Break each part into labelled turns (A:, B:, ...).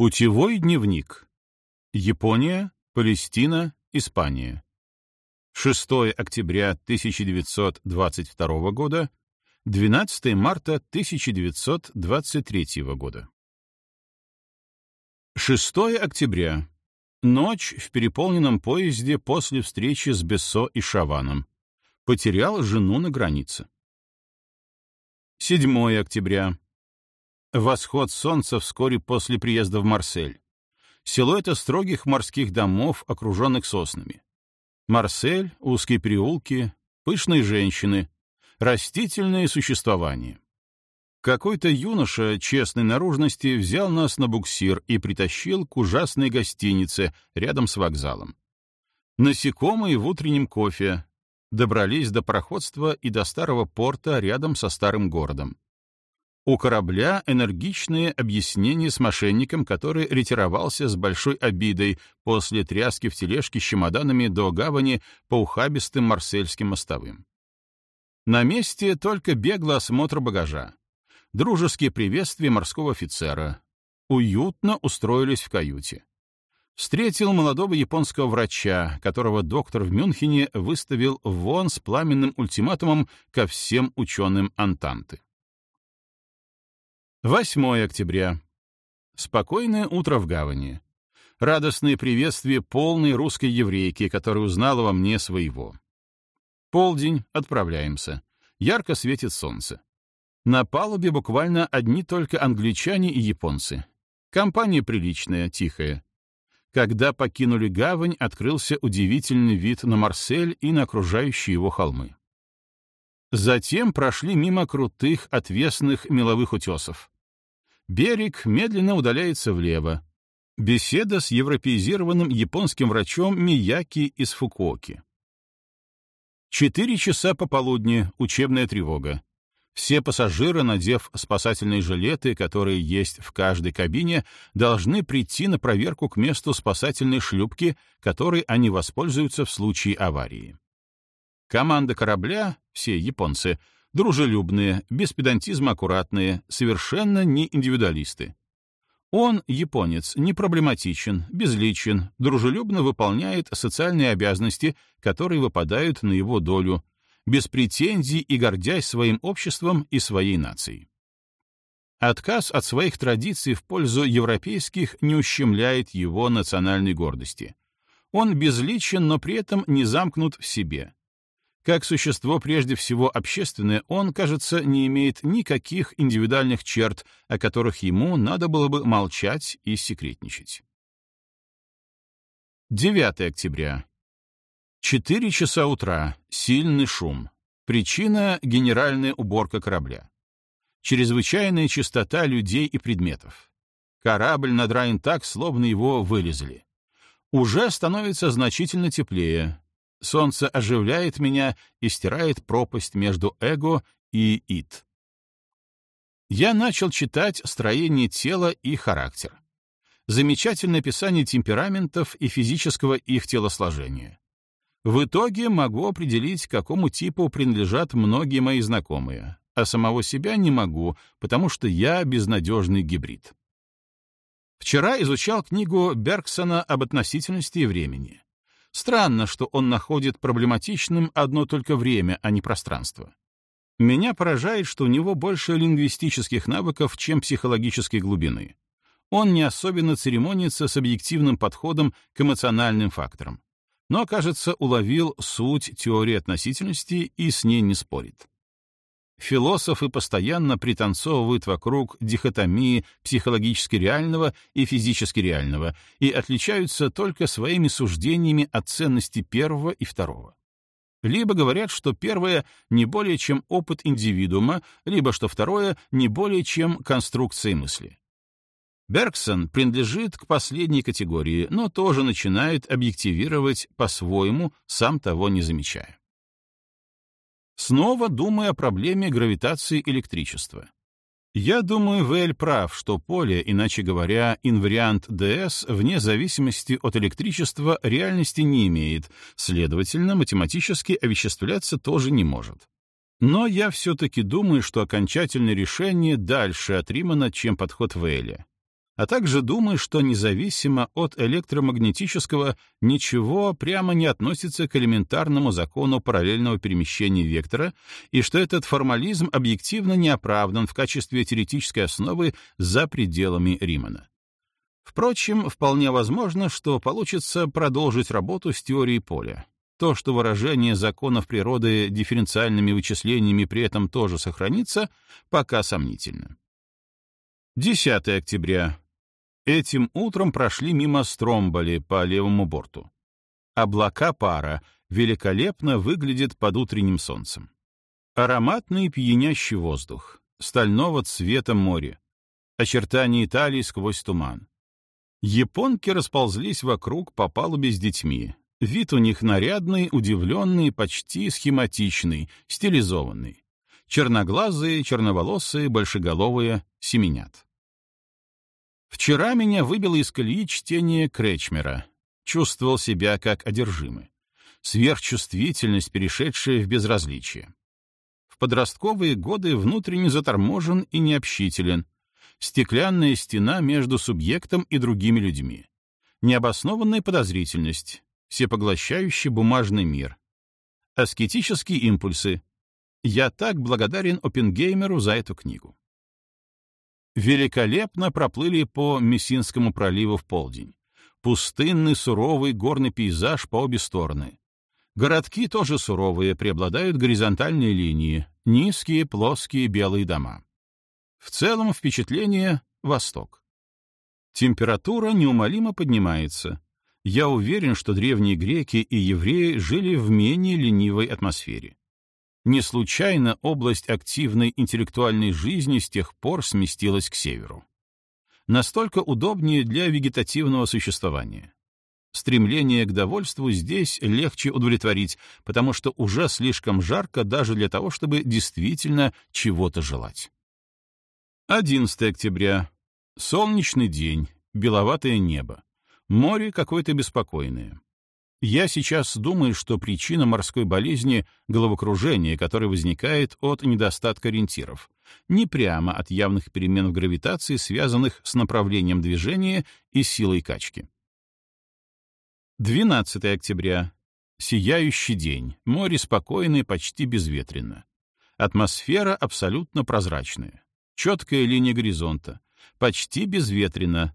A: Путевой дневник. Япония, Палестина, Испания. 6 октября 1922 года, 12 марта 1923 года. 6 октября. Ночь в переполненном поезде после встречи с Бессо и Шаваном. Потерял жену на границе. 7 октября. Восход солнца вскоре после приезда в Марсель. Силуэты строгих морских домов, окруженных соснами. Марсель, узкие переулки, пышные женщины, растительное существование. Какой-то юноша честной наружности взял нас на буксир и притащил к ужасной гостинице рядом с вокзалом. Насекомые в утреннем кофе. Добрались до проходства и до старого порта рядом со старым городом. У корабля энергичные объяснения с мошенником, который ретировался с большой обидой после тряски в тележке с чемоданами до гавани по ухабистым марсельским мостовым. На месте только беглый осмотр багажа. Дружеские приветствия морского офицера. Уютно устроились в каюте. Встретил молодого японского врача, которого доктор в Мюнхене выставил вон с пламенным ультиматумом ко всем ученым Антанты. 8 октября. Спокойное утро в гавани. Радостные приветствия полной русской еврейки, которая узнала во мне своего. Полдень, отправляемся. Ярко светит солнце. На палубе буквально одни только англичане и японцы. Компания приличная, тихая. Когда покинули гавань, открылся удивительный вид на Марсель и на окружающие его холмы. Затем прошли мимо крутых, отвесных меловых утесов. Берег медленно удаляется влево. Беседа с европеизированным японским врачом Мияки из Фукуоки. Четыре часа пополудни, учебная тревога. Все пассажиры, надев спасательные жилеты, которые есть в каждой кабине, должны прийти на проверку к месту спасательной шлюпки, которой они воспользуются в случае аварии. Команда корабля, все японцы, дружелюбные, без педантизма аккуратные, совершенно не индивидуалисты. Он, японец, не проблематичен, безличен, дружелюбно выполняет социальные обязанности, которые выпадают на его долю, без претензий и гордясь своим обществом и своей нацией. Отказ от своих традиций в пользу европейских не ущемляет его национальной гордости. Он безличен, но при этом не замкнут в себе. Как существо прежде всего общественное, он, кажется, не имеет никаких индивидуальных черт, о которых ему надо было бы молчать и секретничать. 9 октября. Четыре часа утра. Сильный шум. Причина — генеральная уборка корабля. Чрезвычайная чистота людей и предметов. Корабль надраен так, словно его вылезли. Уже становится значительно теплее. Солнце оживляет меня и стирает пропасть между эго и ид. Я начал читать строение тела и характер. Замечательное описание темпераментов и физического их телосложения. В итоге могу определить, к какому типу принадлежат многие мои знакомые, а самого себя не могу, потому что я безнадежный гибрид. Вчера изучал книгу Бергсона об относительности времени. Странно, что он находит проблематичным одно только время, а не пространство. Меня поражает, что у него больше лингвистических навыков, чем психологической глубины. Он не особенно церемонится с объективным подходом к эмоциональным факторам. Но, кажется, уловил суть теории относительности и с ней не спорит. Философы постоянно пританцовывают вокруг дихотомии психологически реального и физически реального и отличаются только своими суждениями о ценности первого и второго. Либо говорят, что первое не более чем опыт индивидуума, либо что второе не более чем конструкция мысли. Бергсон принадлежит к последней категории, но тоже начинает объективировать по-своему, сам того не замечая. Снова думаю о проблеме гравитации электричества. Я думаю, Вэль прав, что поле, иначе говоря, инвариант ds, вне зависимости от электричества, реальности не имеет, следовательно, математически овеществляться тоже не может. Но я все-таки думаю, что окончательное решение дальше от Римана, чем подход Вэля. А также думаю, что независимо от электромагнетического ничего прямо не относится к элементарному закону параллельного перемещения вектора и что этот формализм объективно не оправдан в качестве теоретической основы за пределами Римана. Впрочем, вполне возможно, что получится продолжить работу с теорией поля. То, что выражение законов природы дифференциальными вычислениями при этом тоже сохранится, пока сомнительно. 10 октября. Этим утром прошли мимо Стромболи по левому борту. Облака пара великолепно выглядят под утренним солнцем. Ароматный пьянящий воздух, стального цвета море, очертания Италии сквозь туман. Японки расползлись вокруг по палубе с детьми, Вид у них нарядный, удивленный, почти схематичный, стилизованный. Черноглазые, черноволосые, большеголовые, семенят. Вчера меня выбило из колеи чтение Кречмера. Чувствовал себя как одержимый. Сверхчувствительность, перешедшая в безразличие. В подростковые годы внутренне заторможен и необщителен. Стеклянная стена между субъектом и другими людьми. Необоснованная подозрительность, всепоглощающий бумажный мир. Аскетические импульсы. Я так благодарен Оппенгеймеру за эту книгу. Великолепно проплыли по Мессинскому проливу в полдень. Пустынный, суровый горный пейзаж по обе стороны. Городки тоже суровые, преобладают горизонтальные линии, низкие, плоские белые дома. В целом впечатление — Восток. Температура неумолимо поднимается я уверен, что древние греки и евреи жили в менее ленивой атмосфере. Не случайно область активной интеллектуальной жизни с тех пор сместилась к северу. Настолько удобнее для вегетативного существования. Стремление к довольству здесь легче удовлетворить, потому что уже слишком жарко даже для того, чтобы действительно чего-то желать. 11 октября. Солнечный день, беловатое небо. Море какое-то беспокойное. Я сейчас думаю, что причина морской болезни — головокружение, которое возникает от недостатка ориентиров, не прямо от явных перемен в гравитации, связанных с направлением движения и силой качки. 12 октября. Сияющий день. Море спокойное, почти безветренно. Атмосфера абсолютно прозрачная. Четкая линия горизонта. Почти безветренно,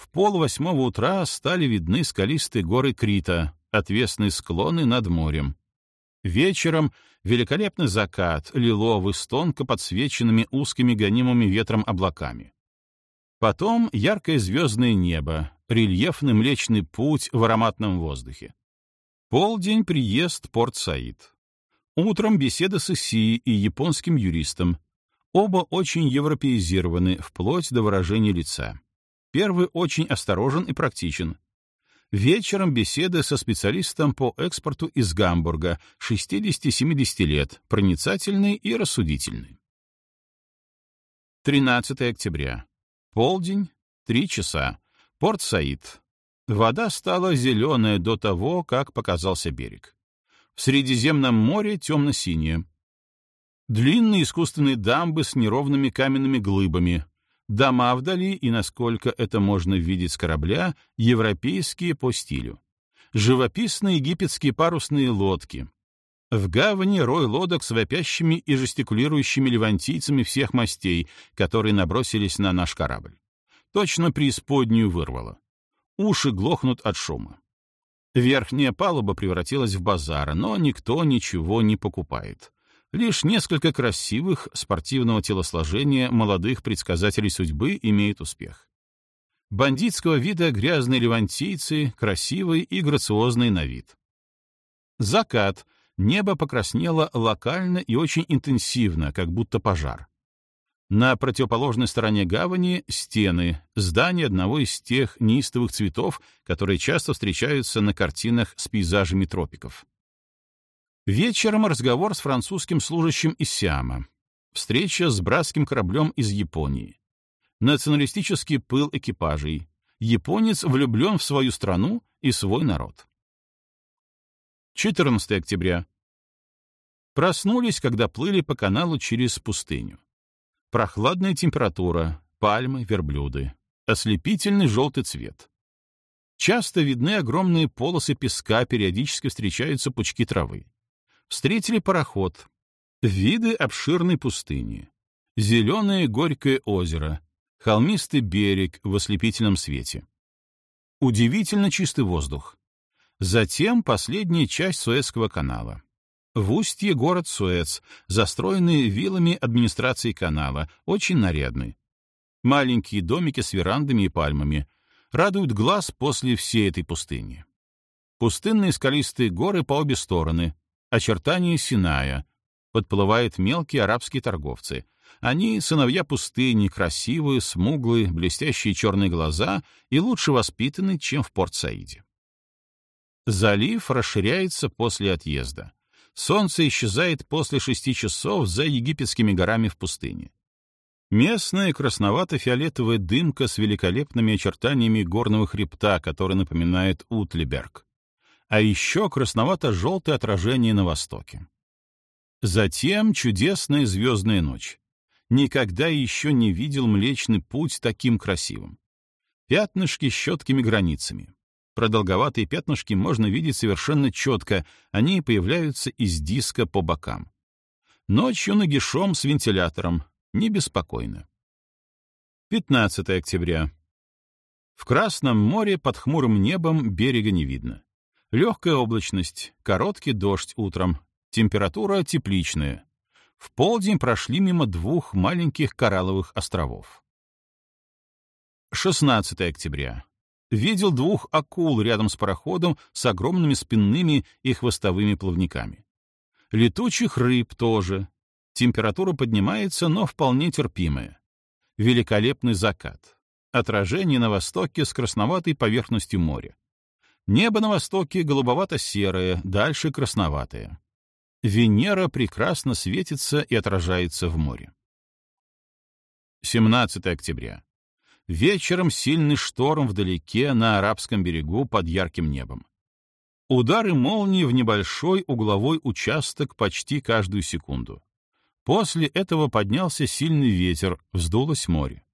A: в пол восьмого утра стали видны скалистые горы Крита, отвесные склоны над морем. Вечером великолепный закат, лиловый с тонко подсвеченными узкими гонимыми ветром облаками. Потом яркое звездное небо, рельефный Млечный Путь в ароматном воздухе. Полдень — приезд Порт-Саид. Утром беседа с Исией и японским юристом. Оба очень европеизированы, вплоть до выражения лица. Первый очень осторожен и практичен. Вечером беседа со специалистом по экспорту из Гамбурга, 60-70 лет, проницательный и рассудительный. 13 октября. Полдень, 3 часа. Порт Саид. Вода стала зеленая до того, как показался берег. В Средиземном море темно-синее. Длинные искусственные дамбы с неровными каменными глыбами, Дома вдали и, насколько это можно видеть с корабля, европейские по стилю. Живописные египетские парусные лодки. В гавани рой лодок с вопящими и жестикулирующими левантийцами всех мастей, которые набросились на наш корабль. Точно преисподнюю вырвало. Уши глохнут от шума. Верхняя палуба превратилась в базар, но никто ничего не покупает. Лишь несколько красивых, спортивного телосложения молодых предсказателей судьбы имеют успех. Бандитского вида грязные левантийцы, красивый и грациозный на вид. Закат. Небо покраснело локально и очень интенсивно, как будто пожар. На противоположной стороне гавани — стены, здание одного из тех неистовых цветов, которые часто встречаются на картинах с пейзажами тропиков. Вечером разговор с французским служащим из Сиама. Встреча с братским кораблем из Японии. Националистический пыл экипажей. Японец влюблен в свою страну и свой народ. 14 октября. Проснулись, когда плыли по каналу через пустыню. Прохладная температура, пальмы, верблюды. Ослепительный желтый цвет. Часто видны огромные полосы песка, периодически встречаются пучки травы. Встретили пароход. Виды обширной пустыни. Зеленое горькое озеро. Холмистый берег в ослепительном свете. Удивительно чистый воздух. Затем последняя часть Суэцкого канала. В устье город Суэц, застроенный виллами администрации канала, очень нарядный. Маленькие домики с верандами и пальмами радуют глаз после всей этой пустыни. Пустынные скалистые горы по обе стороны, очертания Синая. Подплывают мелкие арабские торговцы. Они — сыновья пустыни, красивые, смуглые, блестящие черные глаза и лучше воспитаны, чем в Порт-Саиде. Залив расширяется после отъезда. Солнце исчезает после шести часов за египетскими горами в пустыне. Местная красновато-фиолетовая дымка с великолепными очертаниями горного хребта, который напоминает Утлиберг. А еще красновато-желтое отражение на востоке. Затем чудесная звездная ночь. Никогда еще не видел Млечный Путь таким красивым. Пятнышки с четкими границами. Продолговатые пятнышки можно видеть совершенно четко, они появляются из диска по бокам. Ночью нагишом с вентилятором, не беспокойно. 15 октября. В Красном море под хмурым небом берега не видно. Легкая облачность, короткий дождь утром, температура тепличная. В полдень прошли мимо двух маленьких коралловых островов. 16 октября видел двух акул рядом с пароходом с огромными спинными и хвостовыми плавниками. Летучих рыб тоже. Температура поднимается, но вполне терпимая. Великолепный закат. Отражение на востоке с красноватой поверхностью моря. Небо на востоке голубовато-серое, дальше красноватое. Венера прекрасно светится и отражается в море. 17 октября. Вечером сильный шторм вдалеке на арабском берегу под ярким небом. Удары молнии в небольшой угловой участок почти каждую секунду. После этого поднялся сильный ветер, вздулось море.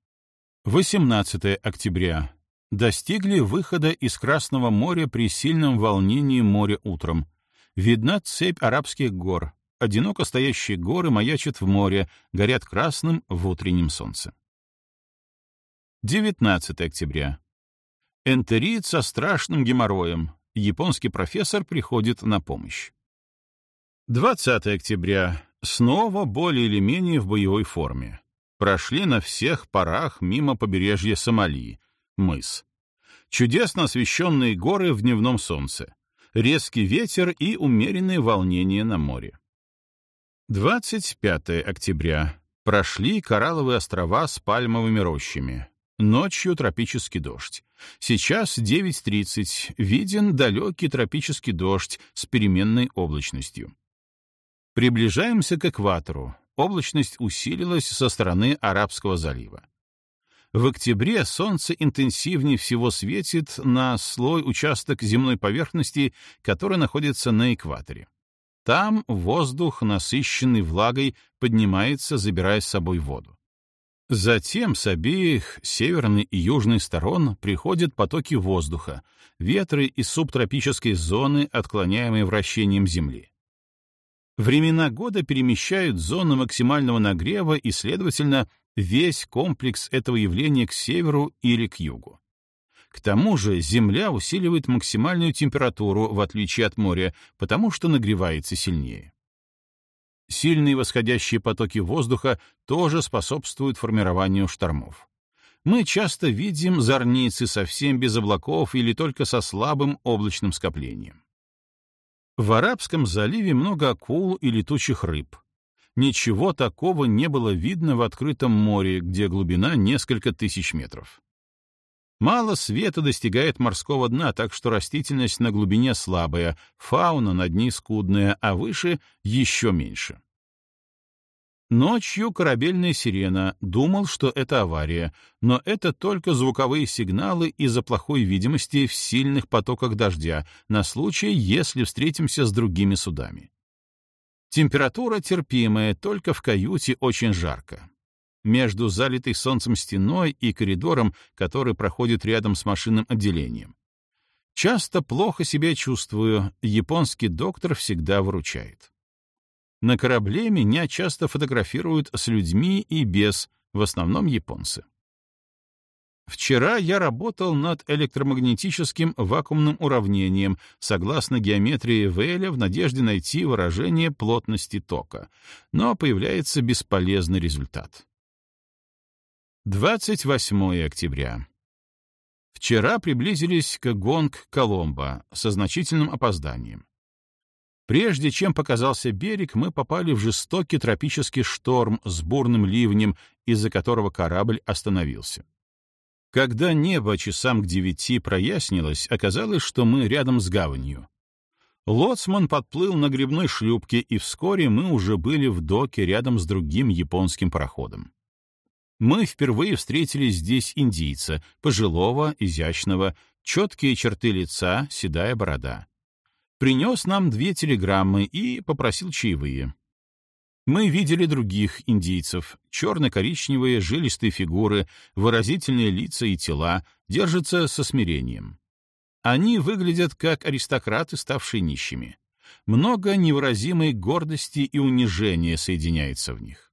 A: 18 октября. Достигли выхода из Красного моря при сильном волнении моря утром. Видна цепь арабских гор. Одиноко стоящие горы маячат в море, горят красным в утреннем солнце. 19 октября. Энтерит со страшным геморроем. Японский профессор приходит на помощь. 20 октября. Снова более или менее в боевой форме. Прошли на всех парах мимо побережья Сомали, мыс. Чудесно освещенные горы в дневном солнце. Резкий ветер и умеренное волнение на море. 25 октября. Прошли коралловые острова с пальмовыми рощами. Ночью тропический дождь. Сейчас 9.30. Виден далекий тропический дождь с переменной облачностью. Приближаемся к экватору. Облачность усилилась со стороны Арабского залива. В октябре солнце интенсивнее всего светит на слой участок земной поверхности, который находится на экваторе. Там воздух, насыщенный влагой, поднимается, забирая с собой воду. Затем с обеих северной и южной сторон приходят потоки воздуха, ветры из субтропической зоны, отклоняемые вращением Земли. Времена года перемещают зону максимального нагрева и, следовательно, весь комплекс этого явления к северу или к югу. К тому же Земля усиливает максимальную температуру, в отличие от моря, потому что нагревается сильнее. Сильные восходящие потоки воздуха тоже способствуют формированию штормов. Мы часто видим зорницы совсем без облаков или только со слабым облачным скоплением. В Арабском заливе много акул и летучих рыб. Ничего такого не было видно в открытом море, где глубина несколько тысяч метров. Мало света достигает морского дна, так что растительность на глубине слабая, фауна на дне скудная, а выше еще меньше. Ночью корабельная сирена думал, что это авария, но это только звуковые сигналы из-за плохой видимости в сильных потоках дождя на случай, если встретимся с другими судами. Температура терпимая, только в каюте очень жарко. между залитой солнцем стеной и коридором, который проходит рядом с машинным отделением. Часто плохо себя чувствую, японский доктор всегда выручает. На корабле меня часто фотографируют с людьми и без, в основном японцы. Вчера я работал над электромагнетическим вакуумным уравнением согласно геометрии Вейля в надежде найти выражение плотности тока, но появляется бесполезный результат. 28 октября. Вчера приблизились к Гонг-Коломбо со значительным опозданием. Прежде чем показался берег, мы попали в жестокий тропический шторм с бурным ливнем, из-за которого корабль остановился. Когда небо часам к девяти прояснилось, оказалось, что мы рядом с гаванью. Лоцман подплыл на грибной шлюпке, и вскоре мы уже были в доке рядом с другим японским пароходом. Мы впервые встретили здесь индийца, пожилого, изящного, четкие черты лица, седая борода. Принес нам две телеграммы и попросил чаевые. Мы видели других индийцев, черно-коричневые жилистые фигуры, выразительные лица и тела, держатся со смирением. Они выглядят как аристократы, ставшие нищими. Много невыразимой гордости и унижения соединяется в них.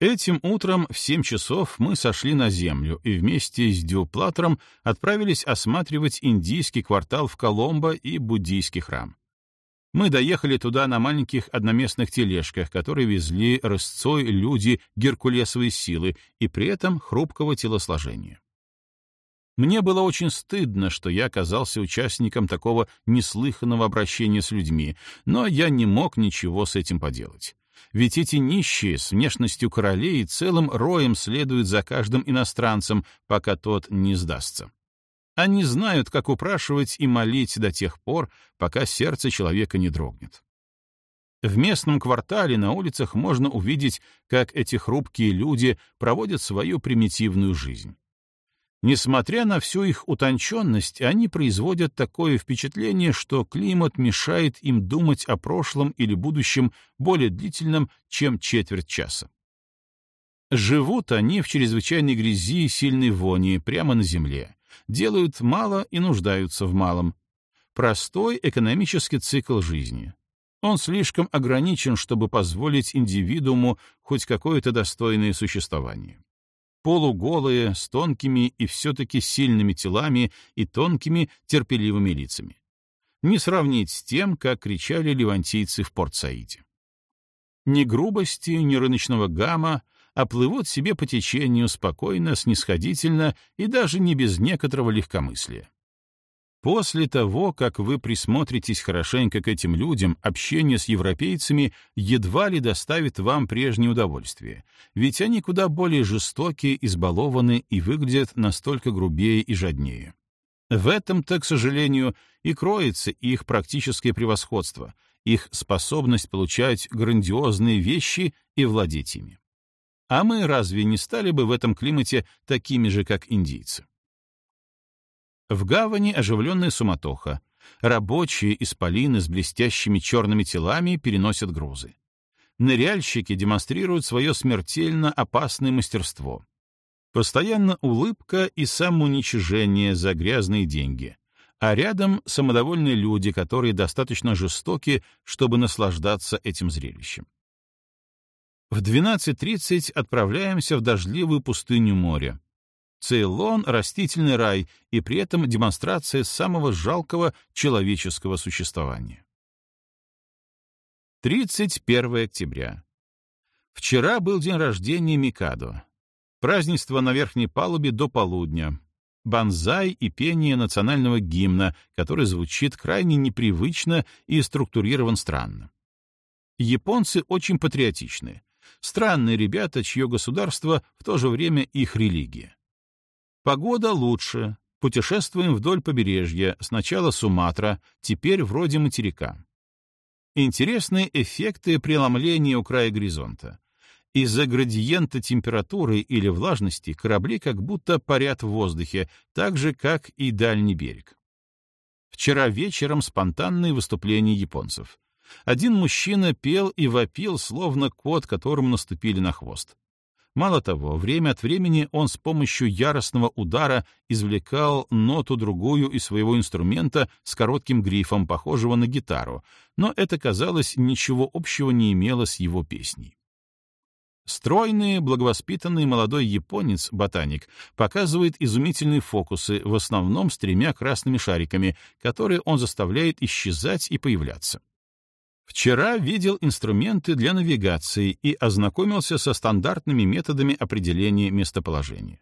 A: Этим утром в семь часов мы сошли на землю и вместе с Дюплатером отправились осматривать индийский квартал в Коломбо и буддийский храм. Мы доехали туда на маленьких одноместных тележках, которые везли рысцой люди геркулесовой силы и при этом хрупкого телосложения. Мне было очень стыдно, что я оказался участником такого неслыханного обращения с людьми, но я не мог ничего с этим поделать. Ведь эти нищие с внешностью королей целым роем следуют за каждым иностранцем, пока тот не сдастся. Они знают, как упрашивать и молить до тех пор, пока сердце человека не дрогнет. В местном квартале на улицах можно увидеть, как эти хрупкие люди проводят свою примитивную жизнь. Несмотря на всю их утонченность, они производят такое впечатление, что климат мешает им думать о прошлом или будущем более длительном, чем четверть часа. Живут они в чрезвычайной грязи и сильной вони прямо на земле, делают мало и нуждаются в малом. Простой экономический цикл жизни. Он слишком ограничен, чтобы позволить индивидууму хоть какое-то достойное существование. Полуголые, с тонкими и все-таки сильными телами и тонкими терпеливыми лицами. Не сравнить с тем, как кричали левантийцы в Порт-Саиде. Ни грубости, ни рыночного гамма, а плывут себе по течению спокойно, снисходительно и даже не без некоторого легкомыслия. После того, как вы присмотритесь хорошенько к этим людям, общение с европейцами едва ли доставит вам прежнее удовольствие, ведь они куда более жестокие, избалованы и выглядят настолько грубее и жаднее. В этом-то, к сожалению, и кроется их практическое превосходство, их способность получать грандиозные вещи и владеть ими. А мы разве не стали бы в этом климате такими же, как индийцы? В гавани оживленная суматоха. Рабочие исполины с блестящими черными телами переносят грузы. Ныряльщики демонстрируют свое смертельно опасное мастерство. Постоянно улыбка и самоуничижение за грязные деньги. А рядом самодовольные люди, которые достаточно жестоки, чтобы наслаждаться этим зрелищем. В 12.30 отправляемся в дождливую пустыню моря. Цейлон — растительный рай и при этом демонстрация самого жалкого человеческого существования. 31 октября. Вчера был день рождения Микадо. Празднество на верхней палубе до полудня. Банзай и пение национального гимна, который звучит крайне непривычно и структурирован странно. Японцы очень патриотичны. Странные ребята, чье государство в то же время их религия. Погода лучше. Путешествуем вдоль побережья, сначала Суматра, теперь вроде материка. Интересные эффекты преломления у края горизонта. Из-за градиента температуры или влажности корабли как будто парят в воздухе, так же, как и дальний берег. Вчера вечером спонтанные выступления японцев. Один мужчина пел и вопил, словно кот, которому наступили на хвост. Мало того, время от времени он с помощью яростного удара извлекал ноту-другую из своего инструмента с коротким грифом, похожего на гитару, но это, казалось, ничего общего не имело с его песней. Стройный, благовоспитанный молодой японец-ботаник показывает изумительные фокусы, в основном с тремя красными шариками, которые он заставляет исчезать и появляться. Вчера видел инструменты для навигации и ознакомился со стандартными методами определения местоположения.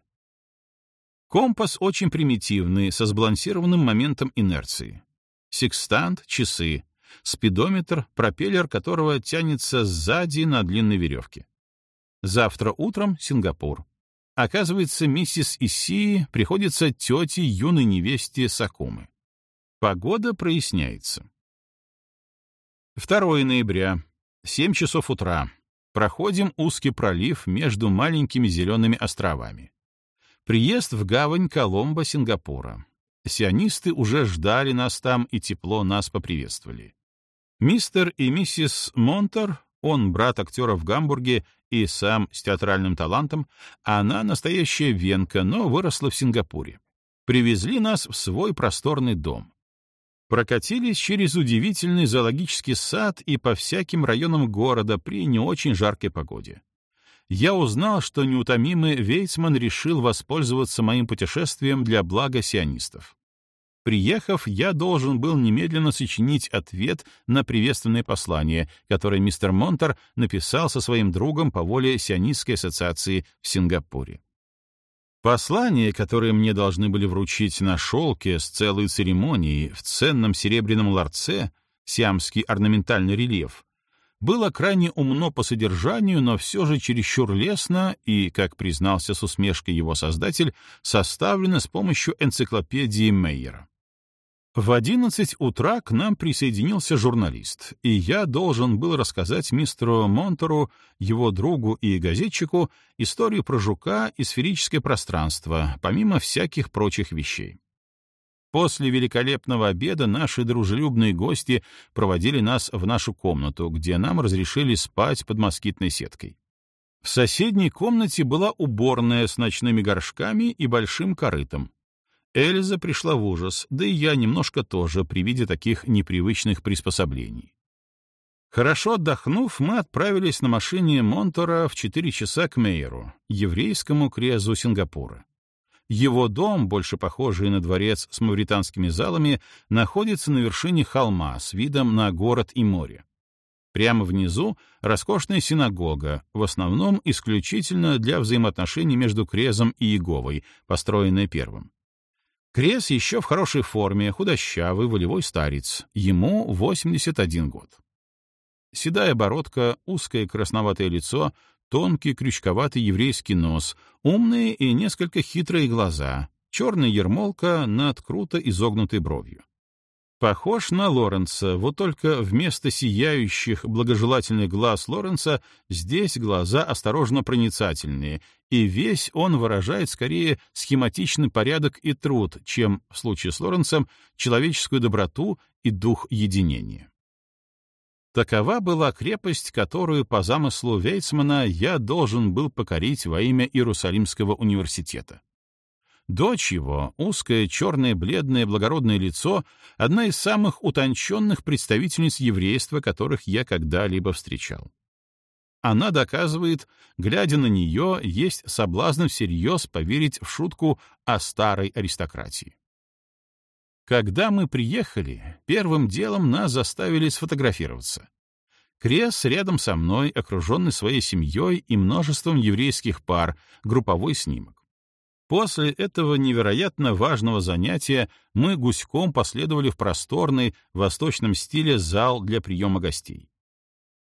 A: Компас очень примитивный, со сбалансированным моментом инерции. Секстант — часы, спидометр, пропеллер которого тянется сзади на длинной веревке. Завтра утром — Сингапур. Оказывается, миссис Исии приходится тете юной невесте Сакумы. Погода проясняется. 2 ноября, 7 часов утра. Проходим узкий пролив между маленькими зелеными островами. Приезд в гавань Коломбо, Сингапура. Сионисты уже ждали нас там и тепло нас поприветствовали. Мистер и миссис Монтер, он брат актера в Гамбурге и сам с театральным талантом, а она настоящая венка, но выросла в Сингапуре. Привезли нас в свой просторный дом прокатились через удивительный зоологический сад и по всяким районам города при не очень жаркой погоде. Я узнал, что неутомимый Вейцман решил воспользоваться моим путешествием для блага сионистов. Приехав, я должен был немедленно сочинить ответ на приветственное послание, которое мистер Монтер написал со своим другом по воле Сионистской ассоциации в Сингапуре. Послание, которое мне должны были вручить на шелке с целой церемонией в ценном серебряном ларце, сиамский орнаментальный рельеф, было крайне умно по содержанию, но все же чересчур лестно и, как признался с усмешкой его создатель, составлено с помощью энциклопедии Мейера. В одиннадцать утра к нам присоединился журналист, и я должен был рассказать мистеру Монтеру, его другу и газетчику, историю про жука и сферическое пространство, помимо всяких прочих вещей. После великолепного обеда наши дружелюбные гости проводили нас в нашу комнату, где нам разрешили спать под москитной сеткой. В соседней комнате была уборная с ночными горшками и большим корытом. Эльза пришла в ужас, да и я немножко тоже при виде таких непривычных приспособлений. Хорошо отдохнув, мы отправились на машине Монтора в 4 часа к Мейеру, еврейскому крезу Сингапура. Его дом, больше похожий на дворец с мавританскими залами, находится на вершине холма с видом на город и море. Прямо внизу — роскошная синагога, в основном исключительно для взаимоотношений между Крезом и Иеговой, построенная первым. Крес еще в хорошей форме, худощавый, волевой старец. Ему 81 год. Седая бородка, узкое красноватое лицо, тонкий крючковатый еврейский нос, умные и несколько хитрые глаза, черная ермолка над круто изогнутой бровью. Похож на Лоренца, вот только вместо сияющих благожелательных глаз Лоренца здесь глаза осторожно проницательные, и весь он выражает скорее схематичный порядок и труд, чем, в случае с Лоренцем, человеческую доброту и дух единения. Такова была крепость, которую, по замыслу Вейцмана, я должен был покорить во имя Иерусалимского университета. Дочь его, узкое, черное, бледное, благородное лицо, одна из самых утонченных представительниц еврейства, которых я когда-либо встречал. Она доказывает, глядя на нее, есть соблазн всерьез поверить в шутку о старой аристократии. Когда мы приехали, первым делом нас заставили сфотографироваться. Крес рядом со мной, окруженный своей семьей и множеством еврейских пар, групповой снимок. После этого невероятно важного занятия мы гуськом последовали в просторный, в восточном стиле зал для приема гостей.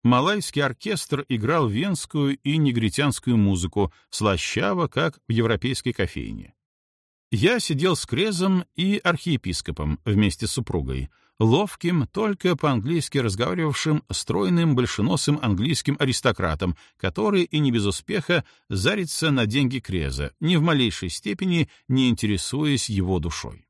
A: Малайский оркестр играл венскую и негритянскую музыку, слащаво, как в европейской кофейне. Я сидел с Крезом и архиепископом вместе с супругой, ловким, только по-английски разговаривавшим, стройным, большеносым английским аристократом, который и не без успеха зарится на деньги Креза, ни в малейшей степени не интересуясь его душой.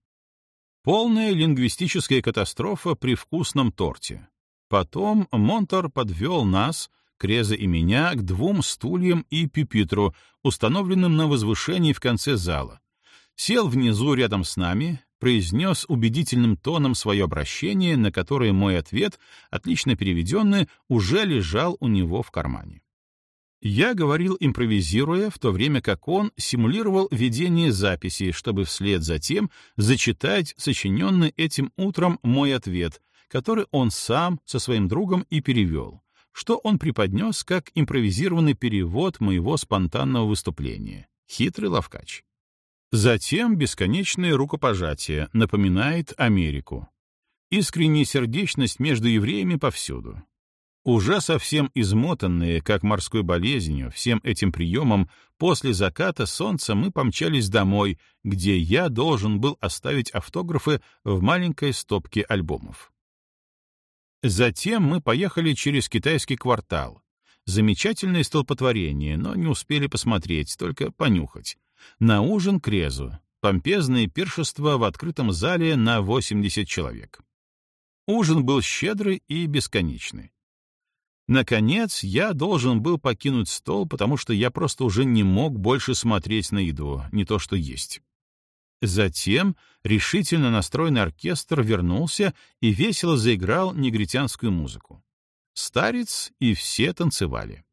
A: Полная лингвистическая катастрофа при вкусном торте. Потом Монтор подвел нас, Креза и меня к двум стульям и пюпитру, установленным на возвышении в конце зала. Сел внизу рядом с нами, произнес убедительным тоном свое обращение, на которое мой ответ, отлично переведенный, уже лежал у него в кармане. Я говорил, импровизируя, в то время как он симулировал ведение записи, чтобы вслед за тем зачитать сочиненный этим утром мой ответ, который он сам со своим другом и перевел, что он преподнес как импровизированный перевод моего спонтанного выступления. Хитрый ловкач. Затем бесконечное рукопожатие напоминает Америку. Искренняя сердечность между евреями повсюду. Уже совсем измотанные, как морской болезнью, всем этим приемом, после заката солнца мы помчались домой, где я должен был оставить автографы в маленькой стопке альбомов. Затем мы поехали через китайский квартал. Замечательное столпотворение, но не успели посмотреть, только понюхать. На ужин к резу. Помпезное пиршество в открытом зале на 80 человек. Ужин был щедрый и бесконечный. Наконец, я должен был покинуть стол, потому что я просто уже не мог больше смотреть на еду, не то что есть. Затем решительно настроенный оркестр вернулся и весело заиграл негритянскую музыку. Старец и все танцевали.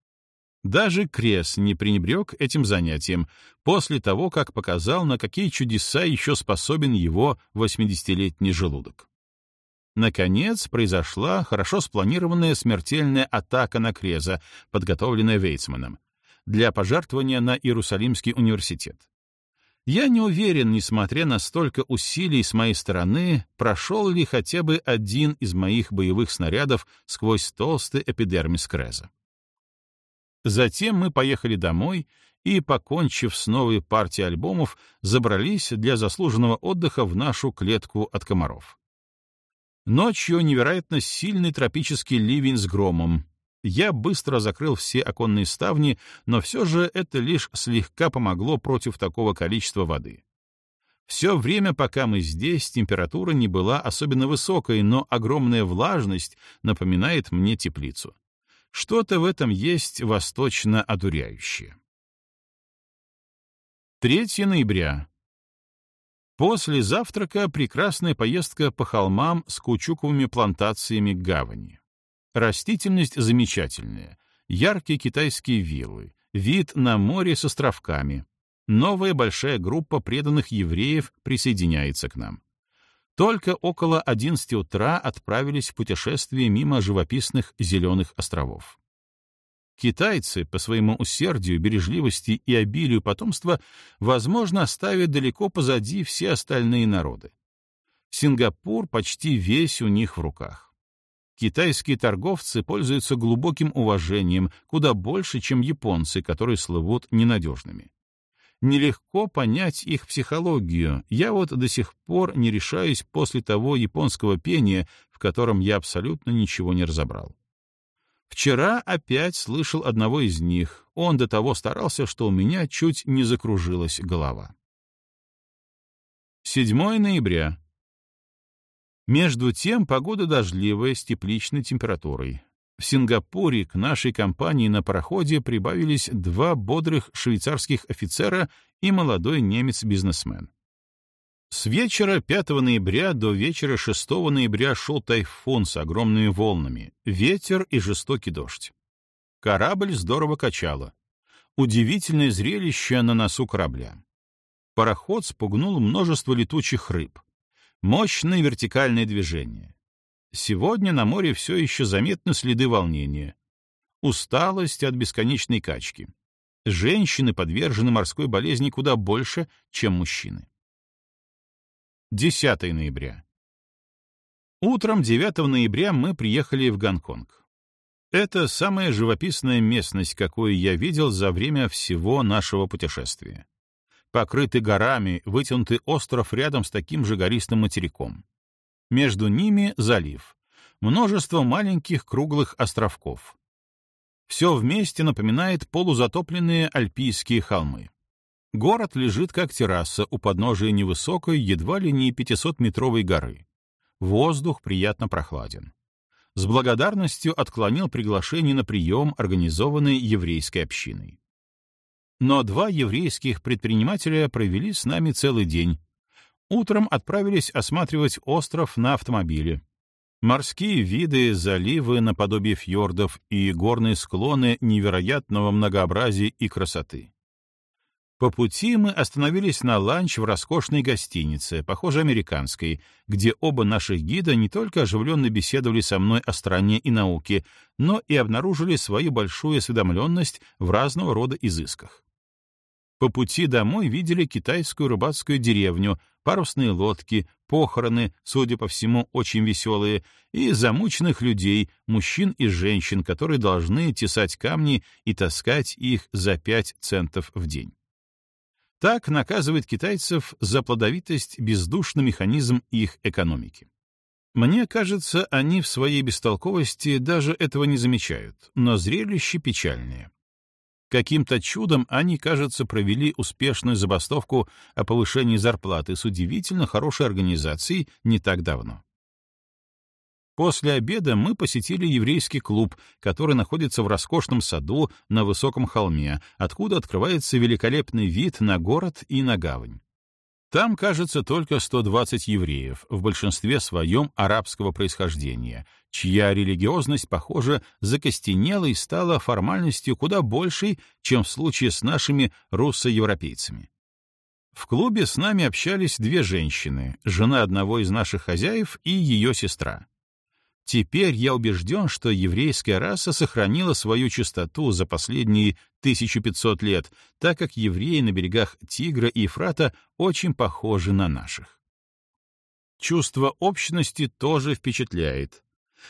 A: Даже Крес не пренебрег этим занятием после того, как показал, на какие чудеса еще способен его 80-летний желудок. Наконец произошла хорошо спланированная смертельная атака на Креза, подготовленная Вейцманом, для пожертвования на Иерусалимский университет. Я не уверен, несмотря на столько усилий с моей стороны, прошел ли хотя бы один из моих боевых снарядов сквозь толстый эпидермис Креза. Затем мы поехали домой и, покончив с новой партией альбомов, забрались для заслуженного отдыха в нашу клетку от комаров. Ночью невероятно сильный тропический ливень с громом. Я быстро закрыл все оконные ставни, но все же это лишь слегка помогло против такого количества воды. Все время, пока мы здесь, температура не была особенно высокой, но огромная влажность напоминает мне теплицу. Что-то в этом есть восточно-одуряющее. 3 ноября. После завтрака прекрасная поездка по холмам с кучуковыми плантациями к гавани. Растительность замечательная, яркие китайские виллы, вид на море с островками. Новая большая группа преданных евреев присоединяется к нам. Только около 11 утра отправились в путешествие мимо живописных зеленых островов. Китайцы, по своему усердию, бережливости и обилию потомства, возможно, оставят далеко позади все остальные народы. Сингапур почти весь у них в руках. Китайские торговцы пользуются глубоким уважением, куда больше, чем японцы, которые слывут ненадежными. Нелегко понять их психологию. Я вот до сих пор не решаюсь после того японского пения, в котором я абсолютно ничего не разобрал. Вчера опять слышал одного из них. Он до того старался, что у меня чуть не закружилась голова. 7 ноября. Между тем погода дождливая с тепличной температурой. В Сингапуре к нашей компании на пароходе прибавились два бодрых швейцарских офицера и молодой немец-бизнесмен. С вечера 5 ноября до вечера 6 ноября шел тайфун с огромными волнами, ветер и жестокий дождь. Корабль здорово качало. Удивительное зрелище на носу корабля. Пароход спугнул множество летучих рыб. Мощное вертикальное движение. Сегодня на море все еще заметны следы волнения. Усталость от бесконечной качки. Женщины подвержены морской болезни куда больше, чем мужчины. 10 ноября. Утром 9 ноября мы приехали в Гонконг. Это самая живописная местность, какую я видел за время всего нашего путешествия. Покрытый горами, вытянутый остров рядом с таким же гористым материком. Между ними залив. Множество маленьких круглых островков. Все вместе напоминает полузатопленные альпийские холмы. Город лежит как терраса у подножия невысокой, едва ли не 500-метровой горы. Воздух приятно прохладен. с благодарностью отклонил приглашение на прием, организованный еврейской общиной. Но два еврейских предпринимателя провели с нами целый день. Утром отправились осматривать остров на автомобиле. Морские виды, заливы наподобие фьордов и горные склоны невероятного многообразия и красоты. По пути мы остановились на ланч в роскошной гостинице, похоже, американской, где оба наших гида не только оживленно беседовали со мной о стране и науке, но и обнаружили свою большую осведомленность в разного рода изысках. По пути домой видели китайскую рыбацкую деревню, парусные лодки, похороны, судя по всему, очень веселые, и замученных людей, мужчин и женщин, которые должны тесать камни и таскать их за пять центов в день. Так наказывает китайцев за плодовитость бездушный механизм их экономики. Мне кажется, они в своей бестолковости даже этого не замечают, но зрелище печальное. Каким-то чудом они, кажется, провели успешную забастовку о повышении зарплаты с удивительно хорошей организацией не так давно. После обеда мы посетили еврейский клуб, который находится в роскошном саду на высоком холме, откуда открывается великолепный вид на город и на гавань. Там, кажется, только 120 евреев, в большинстве своем арабского происхождения, чья религиозность, похоже, закостенела и стала формальностью куда большей, чем в случае с нашими руссо-европейцами. В клубе с нами общались две женщины, жена одного из наших хозяев и ее сестра. Теперь я убежден, что еврейская раса сохранила свою чистоту за последние 1500 лет, так как евреи на берегах Тигра и Ефрата очень похожи на наших. Чувство общности тоже впечатляет.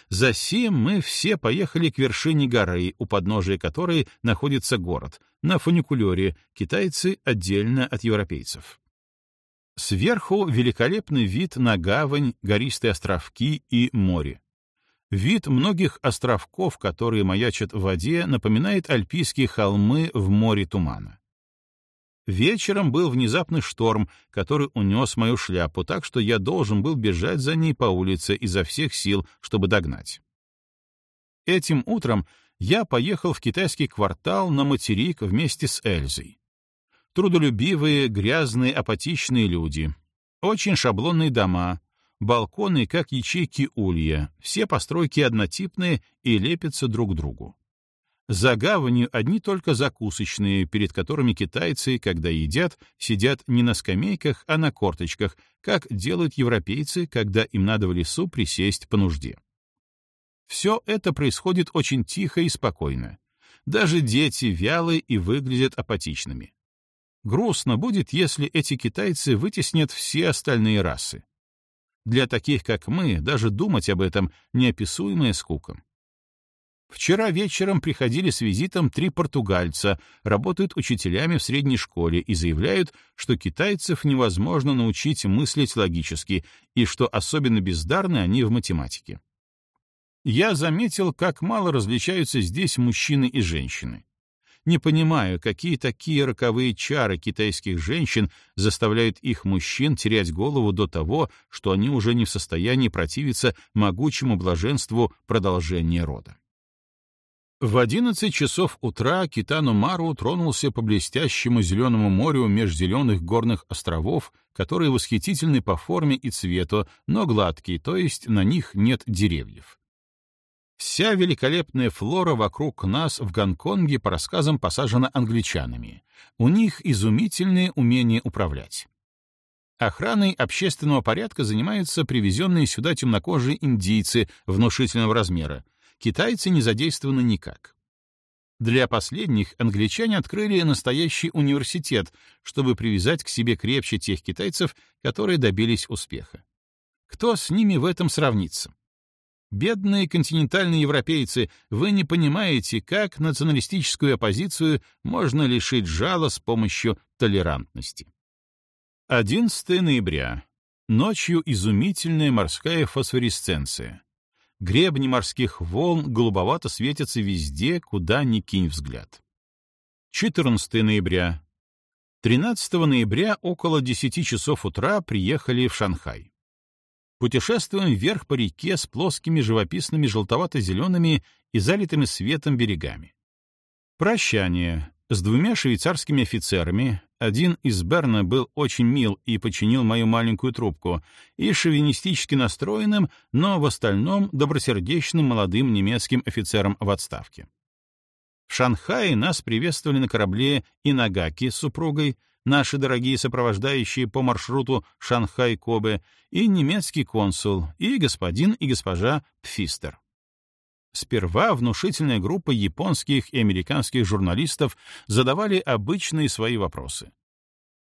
A: Засим мы все поехали к вершине горы, у подножия которой находится город, на фуникулере, китайцы отдельно от европейцев. Сверху великолепный вид на гавань, гористые островки и море. Вид многих островков, которые маячат в воде, напоминает альпийские холмы в море тумана. Вечером был внезапный шторм, который унес мою шляпу, так что я должен был бежать за ней по улице изо всех сил, чтобы догнать. Этим утром я поехал в китайский квартал на материк вместе с Эльзой. Трудолюбивые, грязные, апатичные люди. Очень шаблонные дома, Балконы, как ячейки улья, все постройки однотипные и лепятся друг к другу. За гаванью одни только закусочные, перед которыми китайцы, когда едят, сидят не на скамейках, а на корточках, как делают европейцы, когда им надо в лесу присесть по нужде. Все это происходит очень тихо и спокойно. Даже дети вялы и выглядят апатичными. Грустно будет, если эти китайцы вытеснят все остальные расы. Для таких, как мы, даже думать об этом — неописуемая скука. Вчера вечером приходили с визитом три португальца, работают учителями в средней школе и заявляют, что китайцев невозможно научить мыслить логически и что особенно бездарны они в математике. Я заметил, как мало различаются здесь мужчины и женщины. Не понимаю, какие такие роковые чары китайских женщин заставляют их мужчин терять голову до того, что они уже не в состоянии противиться могучему блаженству продолжения рода. В одиннадцать часов утра Китану Мару тронулся по блестящему зеленому морю меж зеленых горных островов, которые восхитительны по форме и цвету, но гладкие, то есть на них нет деревьев. Вся великолепная флора вокруг нас в Гонконге по рассказам посажена англичанами. У них изумительное умение управлять. Охраной общественного порядка занимаются привезенные сюда темнокожие индийцы внушительного размера. Китайцы не задействованы никак. Для последних англичане открыли настоящий университет, чтобы привязать к себе крепче тех китайцев, которые добились успеха. Кто с ними в этом сравнится? Бедные континентальные европейцы, вы не понимаете, как националистическую оппозицию можно лишить жала с помощью толерантности. 11 ноября. Ночью изумительная морская фосфоресценция. Гребни морских волн голубовато светятся везде, куда ни кинь взгляд. 14 ноября. 13 ноября около 10 часов утра приехали в Шанхай. Путешествуем вверх по реке с плоскими живописными желтовато-зелеными и залитыми светом берегами. Прощание с двумя швейцарскими офицерами, один из Берна был очень мил и починил мою маленькую трубку, и шовинистически настроенным, но в остальном добросердечным молодым немецким офицером в отставке. В Шанхае нас приветствовали на корабле Инагаки с супругой, наши дорогие сопровождающие по маршруту Шанхай-Кобе, и немецкий консул, и господин и госпожа Пфистер. Сперва внушительная группа японских и американских журналистов задавали обычные свои вопросы.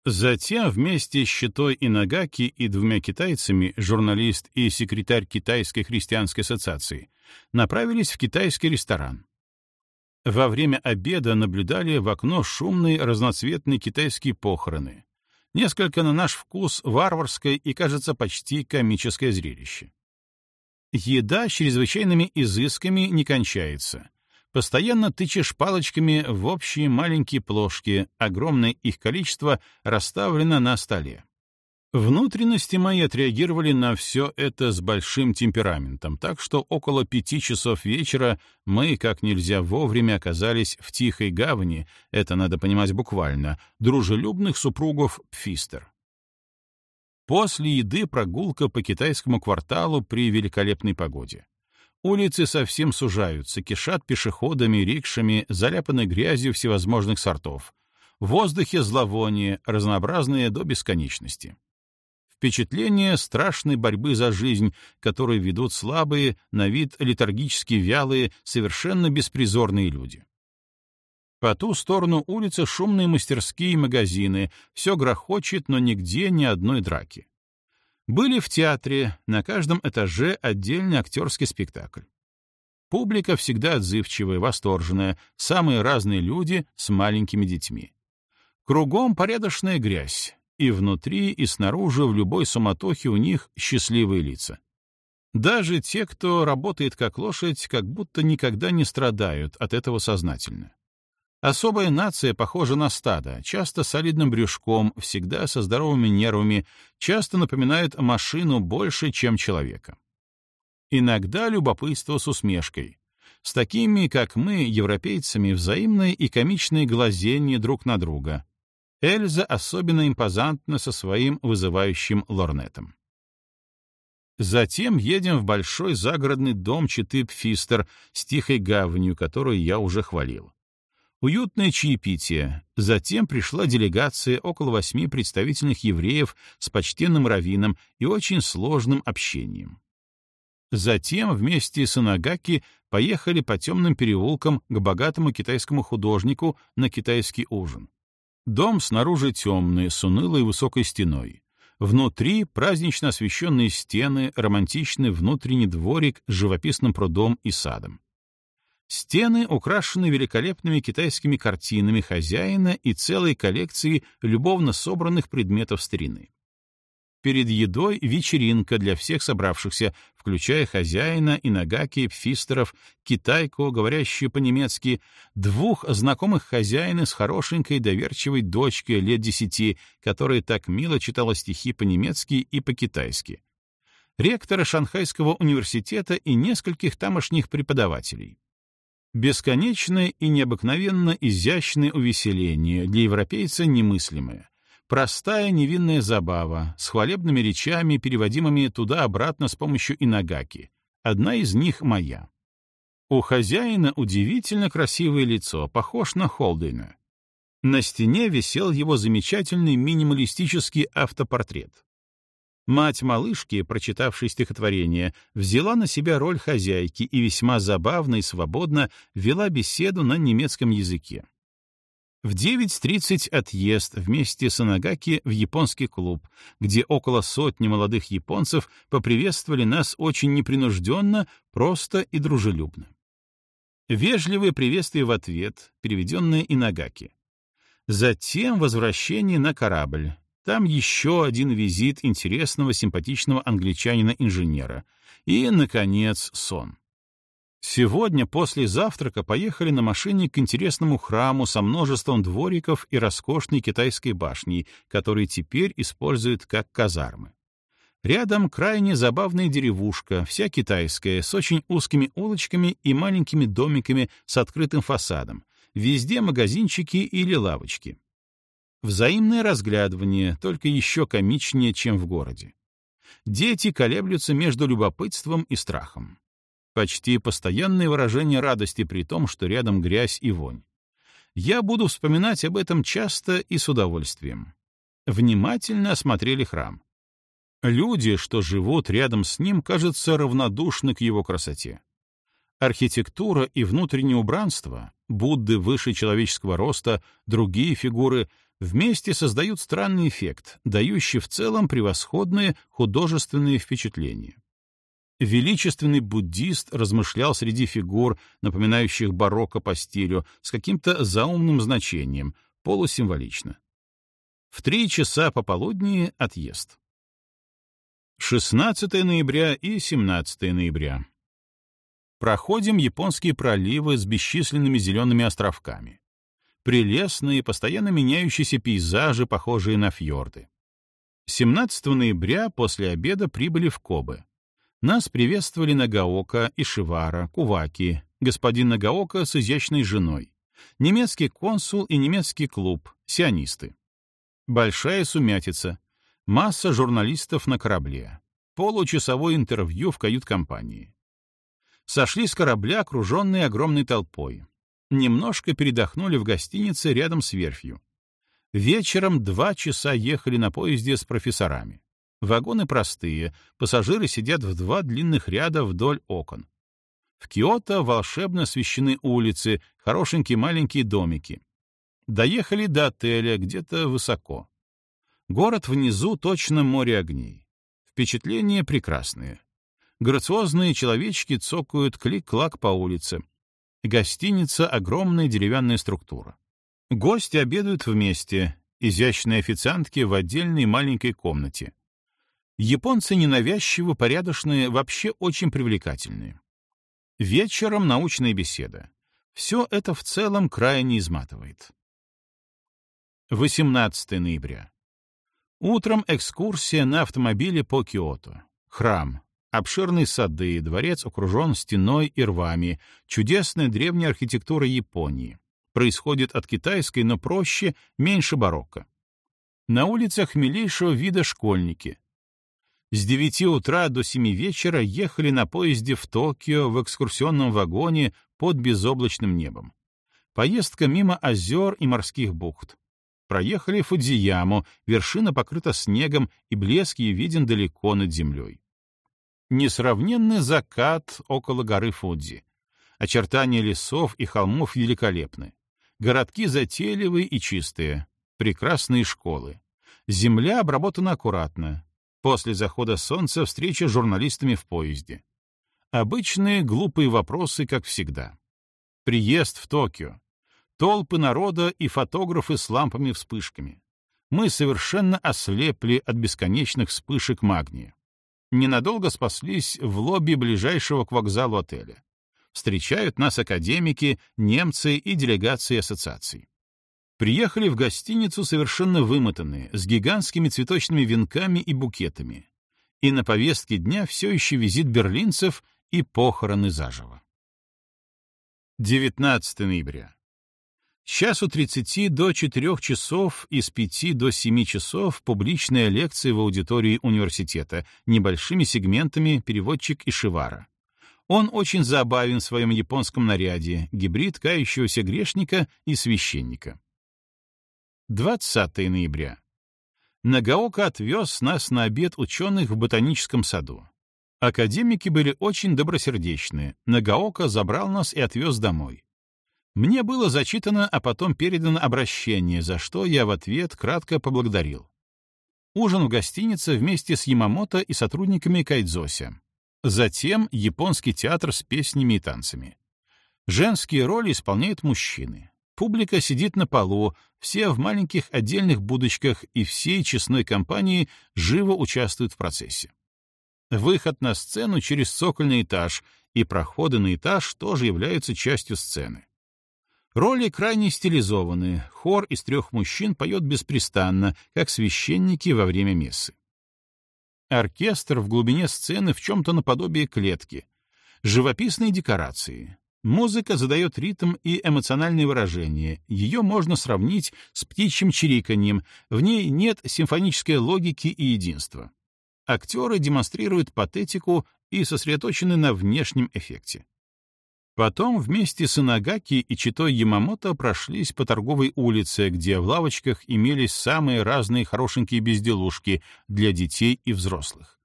A: Затем вместе с Щитой Инагаки и двумя китайцами, журналист и секретарь Китайской христианской ассоциации, направились в китайский ресторан. Во время обеда наблюдали в окно шумные разноцветные китайские похороны. Несколько на наш вкус варварское и, кажется, почти комическое зрелище. Еда чрезвычайными изысками не кончается. Постоянно тычешь палочками в общие маленькие плошки, огромное их количество расставлено на столе. Внутренности мои отреагировали на все это с большим темпераментом, так что около пяти часов вечера мы как нельзя вовремя оказались в тихой гавани, это надо понимать буквально, дружелюбных супругов Пфистер. После еды прогулка по китайскому кварталу при великолепной погоде. Улицы совсем сужаются, кишат пешеходами, рикшами, заляпаны грязью всевозможных сортов. В воздухе зловоние, разнообразные до бесконечности. Впечатление страшной борьбы за жизнь, которую ведут слабые, на вид летаргически вялые, совершенно беспризорные люди. По ту сторону улицы шумные мастерские и магазины, все грохочет, но нигде ни одной драки. Были в театре, на каждом этаже отдельный актерский спектакль. Публика всегда отзывчивая, восторженная, самые разные люди с маленькими детьми. Кругом порядочная грязь, и внутри, и снаружи в любой суматохе у них счастливые лица. Даже те, кто работает как лошадь, как будто никогда не страдают от этого сознательно. Особая нация похожа на стадо, часто солидным брюшком, всегда со здоровыми нервами, часто напоминает машину больше, чем человека. Иногда любопытство с усмешкой. С такими, как мы, европейцами, взаимное и комичное глазение друг на друга. Эльза особенно импозантна со своим вызывающим лорнетом. Затем едем в большой загородный дом Читы Пфистер с тихой гаванью, которую я уже хвалил. Уютное чаепитие. Затем пришла делегация около восьми представительных евреев с почтенным раввином и очень сложным общением. Затем вместе с Инагаки поехали по темным переулкам к богатому китайскому художнику на китайский ужин. Дом снаружи темный, с унылой высокой стеной. Внутри празднично освещенные стены, романтичный внутренний дворик с живописным прудом и садом. Стены украшены великолепными китайскими картинами хозяина и целой коллекцией любовно собранных предметов старины. Перед едой вечеринка для всех собравшихся, включая хозяина, инагаки, пфистеров, китайку, говорящую по-немецки, двух знакомых хозяина с хорошенькой доверчивой дочкой лет десяти, которая так мило читала стихи по-немецки и по-китайски, ректора Шанхайского университета и нескольких тамошних преподавателей. Бесконечное и необыкновенно изящное увеселение, для европейца немыслимое. Простая невинная забава, с хвалебными речами, переводимыми туда-обратно с помощью инагаки. Одна из них моя. У хозяина удивительно красивое лицо, похож на Холдена. На стене висел его замечательный минималистический автопортрет. Мать малышки, прочитавшей стихотворение, взяла на себя роль хозяйки и весьма забавно и свободно вела беседу на немецком языке. В 9.30 отъезд вместе с Анагаки в японский клуб, где около сотни молодых японцев поприветствовали нас очень непринужденно, просто и дружелюбно. Вежливые приветствия в ответ, переведенные Инагаки. Затем возвращение на корабль, там еще один визит интересного, симпатичного англичанина-инженера. И, наконец, сон. Сегодня после завтрака поехали на машине к интересному храму со множеством двориков и роскошной китайской башней, которые теперь используют как казармы. Рядом крайне забавная деревушка, вся китайская, с очень узкими улочками и маленькими домиками с открытым фасадом. Везде магазинчики или лавочки. Взаимное разглядывание, только еще комичнее, чем в городе. Дети колеблются между любопытством и страхом. Почти постоянное выражение радости при том, что рядом грязь и вонь. Я буду вспоминать об этом часто и с удовольствием. Внимательно осмотрели храм. Люди, что живут рядом с ним, кажется, равнодушны к его красоте. Архитектура и внутреннее убранство, Будды выше человеческого роста, другие фигуры вместе создают странный эффект, дающий в целом превосходные художественные впечатления. Величественный буддист размышлял среди фигур, напоминающих барокко по стилю, с каким-то заумным значением, полусимволично. В три часа пополудни отъезд. 16 ноября и 17 ноября. Проходим японские проливы с бесчисленными зелеными островками. Прелестные, постоянно меняющиеся пейзажи, похожие на фьорды. 17 ноября после обеда прибыли в Кобе. Нас приветствовали Нагаока, Ишивара, Куваки, господин Нагаока с изящной женой, немецкий консул и немецкий клуб, сионисты. Большая сумятица — Масса журналистов на корабле. Получасовое интервью в кают-компании. Сошли с корабля, окруженные огромной толпой. Немножко передохнули в гостинице рядом с верфью. Вечером два часа ехали на поезде с профессорами. Вагоны простые, пассажиры сидят в два длинных ряда вдоль окон. В Киото волшебно освещены улицы, хорошенькие маленькие домики. Доехали до отеля где-то высоко. Город внизу точно море огней. Впечатления прекрасные. Грациозные человечки цокают клик-клак по улице. Гостиница — огромная деревянная структура. Гости обедают вместе, изящные официантки в отдельной маленькой комнате. Японцы ненавязчиво порядочные, вообще очень привлекательные. Вечером научная беседа. Все это в целом крайне изматывает. 18 ноября. Утром экскурсия на автомобиле по Киото. Храм. Обширные сады, дворец окружен стеной и рвами, чудесная древняя архитектура Японии. Происходит от китайской, но проще, меньше барокко. На улицах милейшего вида школьники. С девяти утра до семи вечера ехали на поезде в Токио в экскурсионном вагоне под безоблачным небом. Поездка мимо озер и морских бухт. Проехали Фудзияму, вершина покрыта снегом, и блеск ей виден далеко над землей. Несравненный закат около горы Фудзи. Очертания лесов и холмов великолепны. Городки затейливые и чистые. Прекрасные школы. Земля обработана аккуратно. После захода солнца встреча с журналистами в поезде. Обычные глупые вопросы, как всегда. Приезд в Токио. Толпы народа и фотографы с лампами-вспышками. Мы совершенно ослепли от бесконечных вспышек магния. Ненадолго спаслись в лобби ближайшего к вокзалу отеля. Встречают нас академики, немцы и делегации ассоциаций. Приехали в гостиницу совершенно вымотанные, с гигантскими цветочными венками и букетами. И на повестке дня все еще визит берлинцев и похороны заживо. 19 ноября часу 30 до 4 часов и с 5 до 7 часов публичная лекция в аудитории университета, небольшими сегментами переводчик Ишивара. Он очень забавен в своем японском наряде, гибрид кающегося грешника и священника. 20 ноября. Нагаока отвез нас на обед ученых в ботаническом саду. Академики были очень добросердечны. Нагаока забрал нас и отвез домой. Мне было зачитано, а потом передано обращение, за что я в ответ кратко поблагодарил. Ужин в гостинице вместе с Ямамото и сотрудниками Кайдзося. Затем японский театр с песнями и танцами. Женские роли исполняют мужчины. Публика сидит на полу, все в маленьких отдельных будочках и всей честной компании живо участвуют в процессе. Выход на сцену через цокольный этаж и проходы на этаж тоже являются частью сцены. Роли крайне стилизованы, хор из трех мужчин поет беспрестанно, как священники во время мессы. Оркестр в глубине сцены в чем-то наподобие клетки. Живописные декорации. Музыка задает ритм и эмоциональные выражения. Ее можно сравнить с птичьим чириканьем. В ней нет симфонической логики и единства. Актеры демонстрируют патетику и сосредоточены на внешнем эффекте. Потом вместе с Инагаки и Читой Ямамото прошлись по торговой улице, где в лавочках имелись самые разные хорошенькие безделушки для детей и взрослых.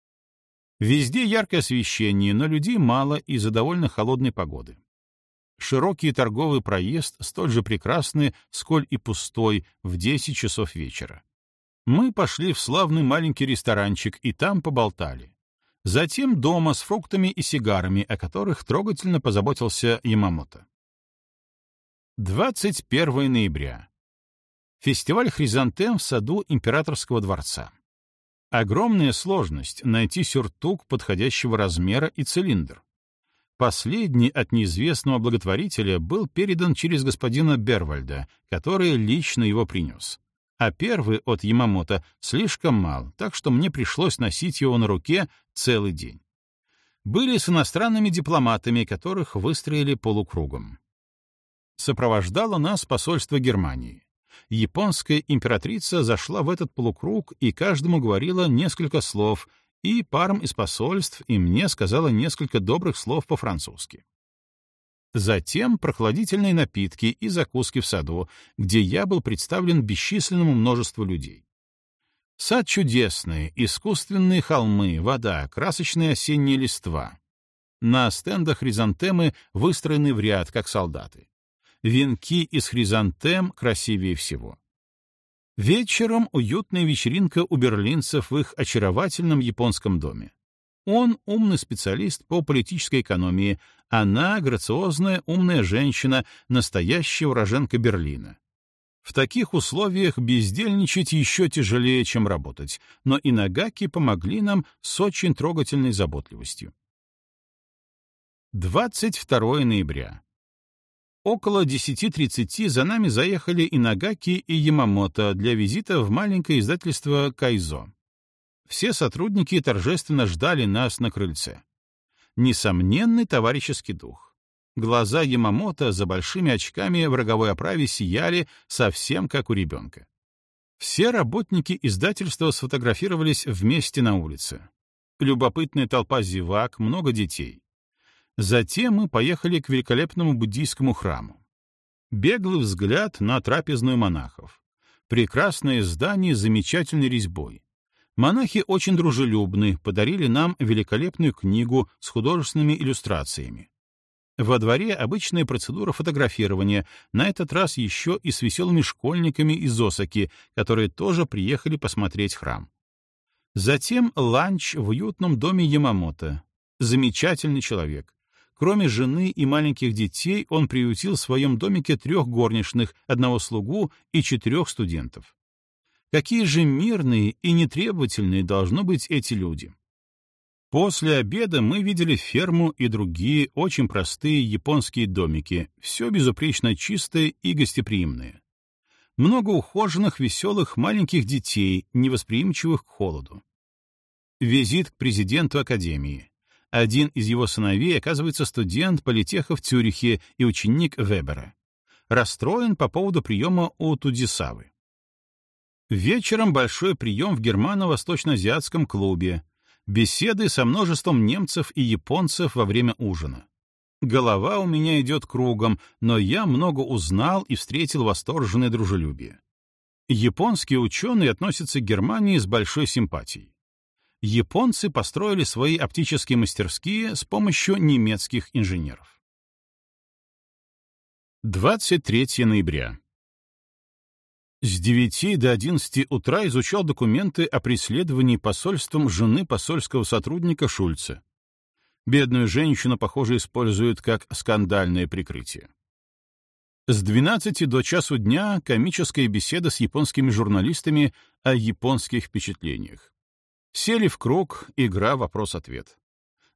A: Везде яркое освещение, но людей мало из-за довольно холодной погоды. Широкий торговый проезд столь же прекрасный, сколь и пустой, в 10 часов вечера. Мы пошли в славный маленький ресторанчик и там поболтали. Затем дома с фруктами и сигарами, о которых трогательно позаботился Ямамото. 21 ноября. Фестиваль «Хризантем» в саду Императорского дворца. Огромная сложность — найти сюртук подходящего размера и цилиндр. Последний от неизвестного благотворителя был передан через господина Бервальда, который лично его принес а первый от Ямамото слишком мал, так что мне пришлось носить его на руке целый день. Были с иностранными дипломатами, которых выстроили полукругом. Сопровождало нас посольство Германии. Японская императрица зашла в этот полукруг и каждому говорила несколько слов, и парам из посольств и мне сказала несколько добрых слов по-французски. Затем прохладительные напитки и закуски в саду, где я был представлен бесчисленному множеству людей. Сад чудесный, искусственные холмы, вода, красочные осенние листва. На стендах хризантемы выстроены в ряд, как солдаты. Венки из хризантем красивее всего. Вечером уютная вечеринка у берлинцев в их очаровательном японском доме. Он умный специалист по политической экономии, она грациозная, умная женщина, настоящая уроженка Берлина. В таких условиях бездельничать еще тяжелее, чем работать, но и Нагаки помогли нам с очень трогательной заботливостью. 22 ноября. Около 10.30 за нами заехали Инагаки и Ямамото для визита в маленькое издательство «Кайзо». Все сотрудники торжественно ждали нас на крыльце. Несомненный товарищеский дух. Глаза Ямамото за большими очками в роговой оправе сияли совсем как у ребенка. Все работники издательства сфотографировались вместе на улице. Любопытная толпа зевак, много детей. Затем мы поехали к великолепному буддийскому храму. Беглый взгляд на трапезную монахов. Прекрасное здание с замечательной резьбой. Монахи очень дружелюбны, подарили нам великолепную книгу с художественными иллюстрациями. Во дворе обычная процедура фотографирования, на этот раз еще и с веселыми школьниками из Осаки, которые тоже приехали посмотреть храм. Затем ланч в уютном доме Ямамото. Замечательный человек. Кроме жены и маленьких детей, он приютил в своем домике трех горничных, одного слугу и четырех студентов. Какие же мирные и нетребовательные должны быть эти люди? После обеда мы видели ферму и другие очень простые японские домики, все безупречно чистое и гостеприимное. Много ухоженных, веселых маленьких детей, невосприимчивых к холоду. Визит к президенту академии. Один из его сыновей, оказывается, студент политеха в Цюрихе и ученик Вебера. Расстроен по поводу приема у Тудисавы. Вечером большой прием в германо-восточно-азиатском клубе. Беседы со множеством немцев и японцев во время ужина. Голова у меня идет кругом, но я много узнал и встретил восторженное дружелюбие. Японские ученые относятся к Германии с большой симпатией. Японцы построили свои оптические мастерские с помощью немецких инженеров. 23 ноября. С 9 до 11 утра изучал документы о преследовании посольством жены посольского сотрудника Шульца. Бедную женщину, похоже, используют как скандальное прикрытие. С 12 до часу дня комическая беседа с японскими журналистами о японских впечатлениях. Сели в круг, игра вопрос-ответ.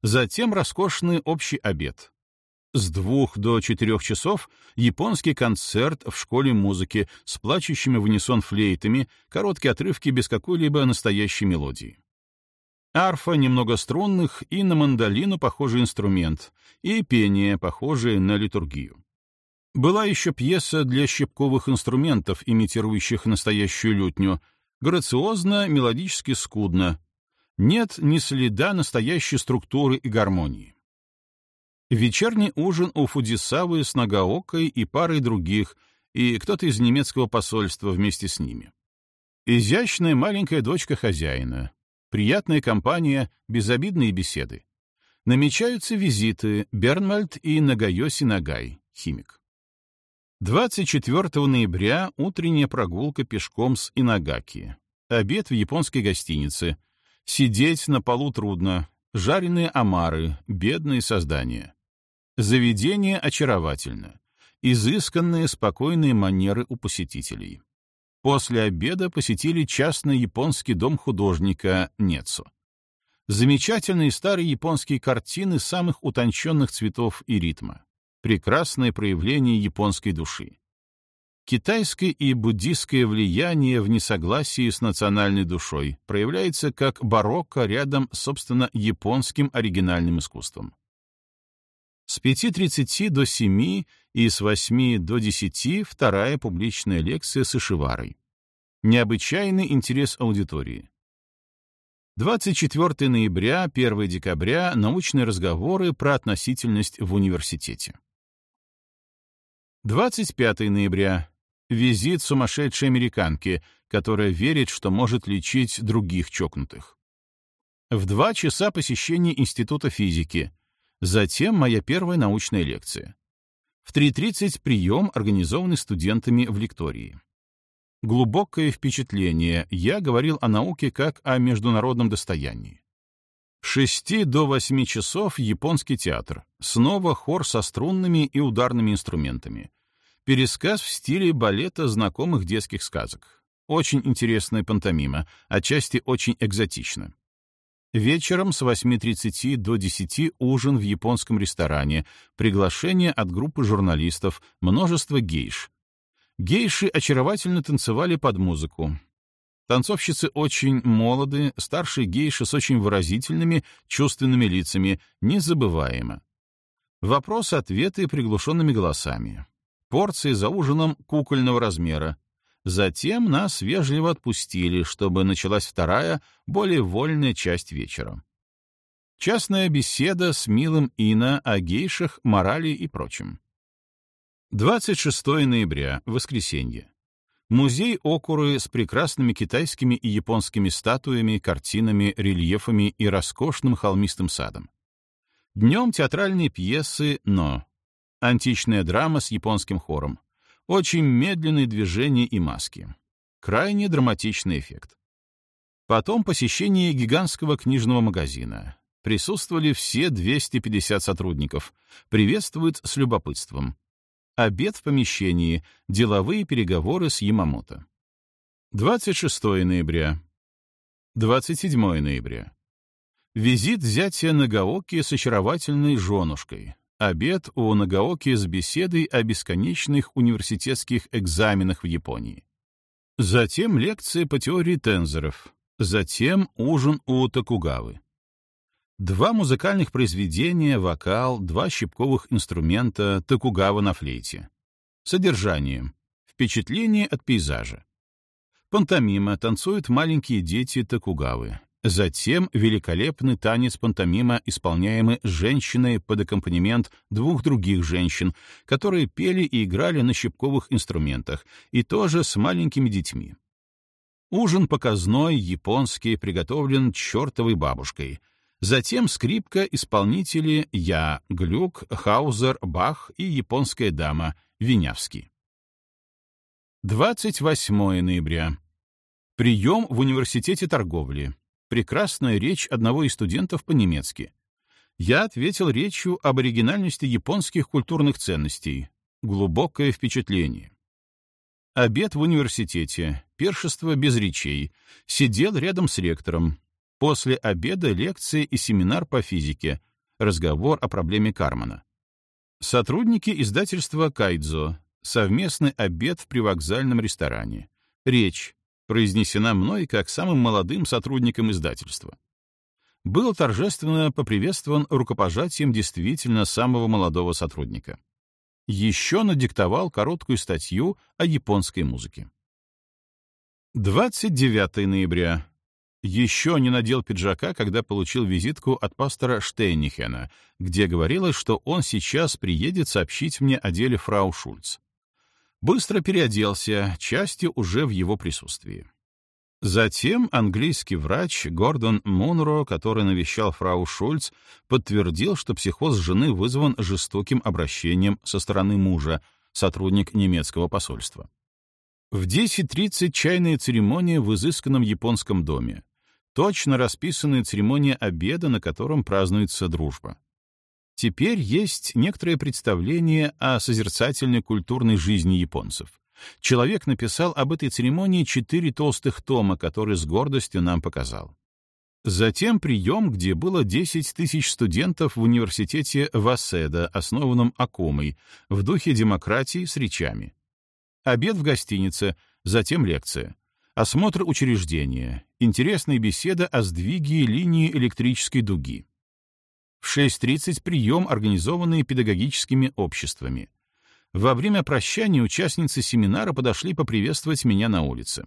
A: Затем роскошный общий обед. С двух до четырех часов японский концерт в школе музыки с плачущими в унисон флейтами, короткие отрывки без какой-либо настоящей мелодии. Арфа немного струнных и на мандолину похожий инструмент, и пение, похожее на литургию. Была еще пьеса для щипковых инструментов, имитирующих настоящую лютню, грациозно, мелодически скудно. Нет ни следа настоящей структуры и гармонии. Вечерний ужин у Фудисавы с Нагаокой и парой других, и кто-то из немецкого посольства вместе с ними. Изящная маленькая дочка хозяина. Приятная компания, безобидные беседы. Намечаются визиты Бернмальд и Нагайоси Нагай, химик. 24 ноября утренняя прогулка пешком с Инагаки. Обед в японской гостинице. Сидеть на полу трудно. Жареные омары, бедные создания. Заведение очаровательно. Изысканные, спокойные манеры у посетителей. После обеда посетили частный японский дом художника Нецу. Замечательные старые японские картины самых утонченных цветов и ритма прекрасное проявление японской души. Китайское и буддийское влияние в несогласии с национальной душой проявляется как барокко рядом с, собственно, японским оригинальным искусством. С 5.30 до 7 и с 8 до 10 вторая публичная лекция с Ишиварой. Необычайный интерес аудитории. 24 ноября, 1 декабря — научные разговоры про относительность в университете. 25 ноября. Визит сумасшедшей американки, которая верит, что может лечить других чокнутых. В два часа посещение Института физики. Затем моя первая научная лекция. В 3.30 прием, организованный студентами в лектории. Глубокое впечатление. Я говорил о науке как о международном достоянии. С 6 до 8 часов японский театр. Снова хор со струнными и ударными инструментами. Пересказ в стиле балета знакомых детских сказок. Очень интересная пантомима, отчасти очень экзотично. Вечером с 8.30 до 10 ужин в японском ресторане, приглашение от группы журналистов, множество гейш. Гейши очаровательно танцевали под музыку. Танцовщицы очень молоды, старшие гейши с очень выразительными, чувственными лицами, незабываемо. Вопрос-ответы приглушенными голосами. Порции за ужином кукольного размера. Затем нас вежливо отпустили, чтобы началась вторая, более вольная часть вечера. Частная беседа с милым Ина о гейшах, морали и прочем. 26 ноября, воскресенье. Музей Окуры с прекрасными китайскими и японскими статуями, картинами, рельефами и роскошным холмистым садом. Днем театральные пьесы «Но». Античная драма с японским хором. Очень медленные движения и маски. Крайне драматичный эффект. Потом посещение гигантского книжного магазина. Присутствовали все 250 сотрудников. Приветствуют с любопытством. Обед в помещении, деловые переговоры с Ямамото. 26 ноября. 27 ноября. Визит зятя Нагаоки с очаровательной женушкой. Обед у Нагаоки с беседой о бесконечных университетских экзаменах в Японии. Затем лекции по теории тензоров. Затем ужин у Токугавы. Два музыкальных произведения, вокал, два щипковых инструмента, токугава на флейте. Содержание. Впечатление от пейзажа. Пантомима танцуют маленькие дети токугавы. Затем великолепный танец пантомима, исполняемый женщиной под аккомпанемент двух других женщин, которые пели и играли на щипковых инструментах, и тоже с маленькими детьми. Ужин показной, японский, приготовлен чертовой бабушкой — Затем скрипка, исполнители Я, Глюк, Хаузер, Бах и японская дама Винявский. 28 ноября. Прием в Университете торговли. Прекрасная речь одного из студентов по-немецки. Я ответил речью об оригинальности японских культурных ценностей. Глубокое впечатление. Обед в университете, першество без речей. Сидел рядом с ректором. После обеда лекции и семинар по физике, разговор о проблеме Кармана. Сотрудники издательства «Кайдзо», совместный обед в привокзальном ресторане. Речь, произнесена мной как самым молодым сотрудником издательства. был торжественно поприветствован рукопожатием действительно самого молодого сотрудника. Еще надиктовал короткую статью о японской музыке. 29 ноября. Еще не надел пиджака, когда получил визитку от пастора Штейнихена, где говорилось, что он сейчас приедет сообщить мне о деле фрау Шульц. Быстро переоделся, частью уже в его присутствии. Затем английский врач Гордон Мунро, который навещал фрау Шульц, подтвердил, что психоз жены вызван жестоким обращением со стороны мужа, сотрудник немецкого посольства. В 10.30 чайная церемония в изысканном японском доме. Точно расписанная церемония обеда, на котором празднуется дружба. Теперь есть некоторое представление о созерцательной культурной жизни японцев. Человек написал об этой церемонии четыре толстых тома, которые с гордостью нам показал. Затем прием, где было 10 тысяч студентов в университете Васеда, основанном Акумой, в духе демократии с речами. Обед в гостинице, затем лекция. Осмотр учреждения, интересная беседа о сдвиге линии электрической дуги. В 6.30 прием, организованный педагогическими обществами. Во время прощания участницы семинара подошли поприветствовать меня на улице.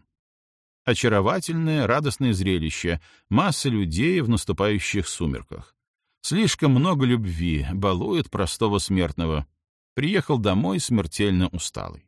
A: Очаровательное, радостное зрелище, масса людей в наступающих сумерках. Слишком много любви балует простого смертного. Приехал домой смертельно усталый.